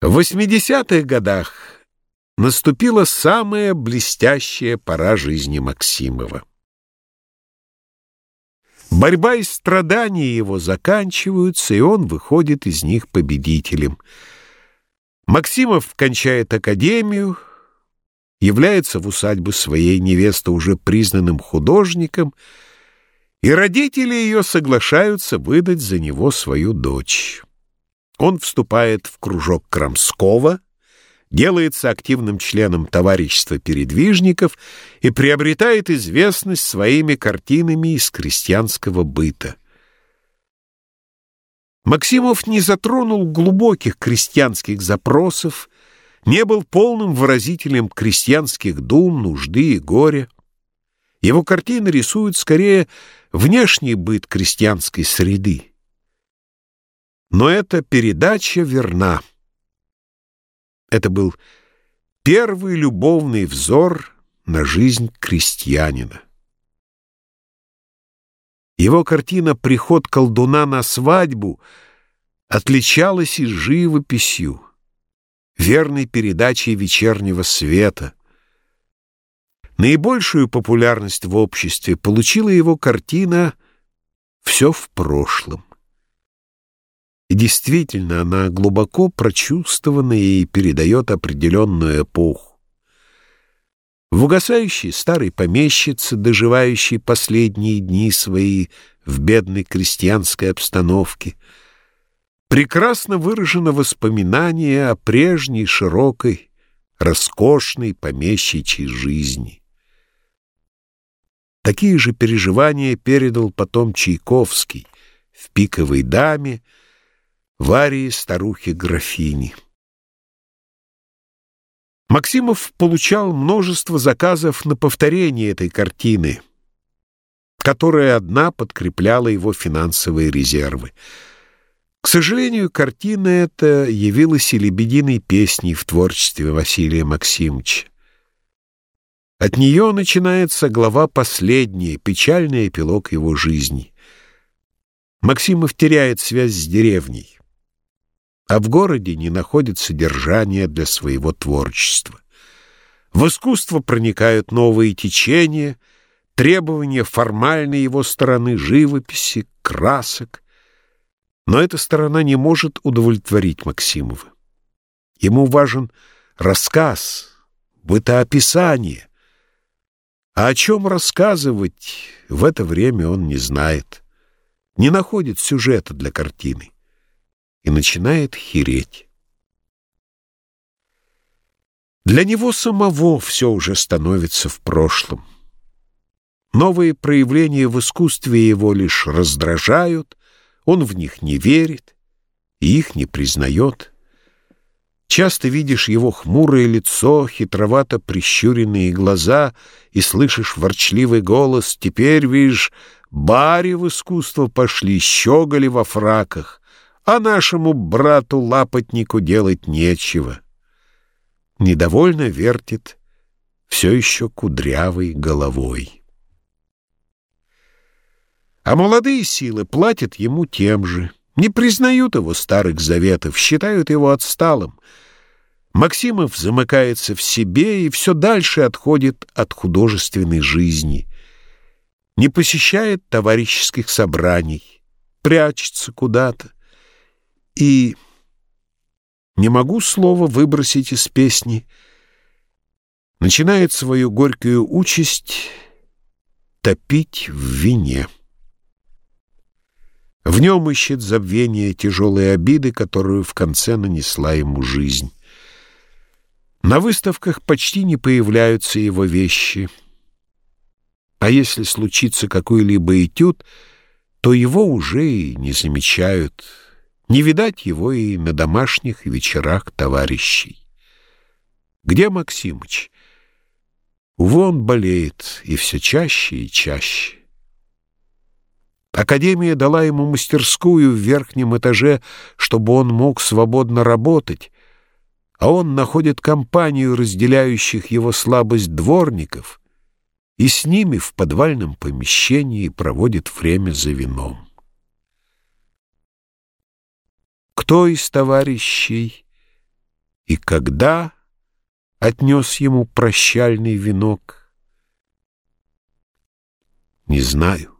В 80-х годах наступила самая блестящая пора жизни Максимова. Борьба и страдания его заканчиваются, и он выходит из них победителем. Максимов кончает академию, является в усадьбу своей невесты уже признанным художником, и родители ее соглашаются выдать за него свою дочь. Он вступает в кружок Крамского, делается активным членом товарищества передвижников и приобретает известность своими картинами из крестьянского быта. Максимов не затронул глубоких крестьянских запросов, не был полным выразителем крестьянских дум, нужды и горя. Его картины рисуют скорее внешний быт крестьянской среды. Но эта передача верна. Это был первый любовный взор на жизнь крестьянина. Его картина «Приход колдуна на свадьбу» отличалась и живописью, верной передачей вечернего света. Наибольшую популярность в обществе получила его картина «Все в прошлом». И действительно, она глубоко прочувствована и передает определенную эпоху. В угасающей старой помещице, доживающей последние дни свои в бедной крестьянской обстановке, прекрасно выражено воспоминание о прежней широкой, роскошной помещичьей жизни. Такие же переживания передал потом Чайковский в «Пиковой даме», Варии старухи-графини. Максимов получал множество заказов на повторение этой картины, которая одна подкрепляла его финансовые резервы. К сожалению, картина эта явилась и лебединой песней в творчестве Василия Максимовича. От нее начинается глава последняя, печальный эпилог его жизни. Максимов теряет связь с деревней а в городе не находит содержания для своего творчества. В искусство проникают новые течения, требования формальной его стороны живописи, красок. Но эта сторона не может удовлетворить Максимова. Ему важен рассказ, бытоописание. А о чем рассказывать в это время он не знает, не находит сюжета для картины и начинает хереть. Для него самого все уже становится в прошлом. Новые проявления в искусстве его лишь раздражают, он в них не верит и их не признает. Часто видишь его хмурое лицо, хитровато прищуренные глаза и слышишь ворчливый голос «Теперь, видишь, бари в искусство пошли, щеголи во фраках, а нашему брату-лапотнику делать нечего. Недовольно вертит все еще кудрявой головой. А молодые силы платят ему тем же, не признают его старых заветов, считают его отсталым. Максимов замыкается в себе и все дальше отходит от художественной жизни, не посещает товарищеских собраний, прячется куда-то и не могу слова выбросить из песни, начинает свою горькую участь топить в вине. В нем ищет забвение тяжелой обиды, которую в конце нанесла ему жизнь. На выставках почти не появляются его вещи. А если случится какой-либо этюд, то его уже и не замечают — не видать его и на домашних вечерах товарищей. Где Максимыч? Увы, болеет, и все чаще и чаще. Академия дала ему мастерскую в верхнем этаже, чтобы он мог свободно работать, а он находит компанию разделяющих его слабость дворников и с ними в подвальном помещении проводит время за вином. Кто из товарищей И когда отнес ему прощальный венок, не знаю.